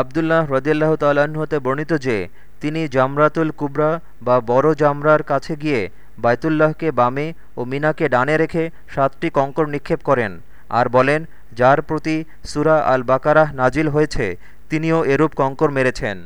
আবদুল্লাহ রদিয়াল্লাহ হতে বর্ণিত যে, তিনি জামরাতুল কুবরা বা বড় জামরার কাছে গিয়ে বায়তুল্লাহকে বামে ও মিনাকে ডানে রেখে সাতটি কঙ্কর নিক্ষেপ করেন আর বলেন, যার প্রতি সুরা আল বাকারাহ নাজিল হয়েছে, তিনিও এরূপ কঙ্কর মেরেছেন।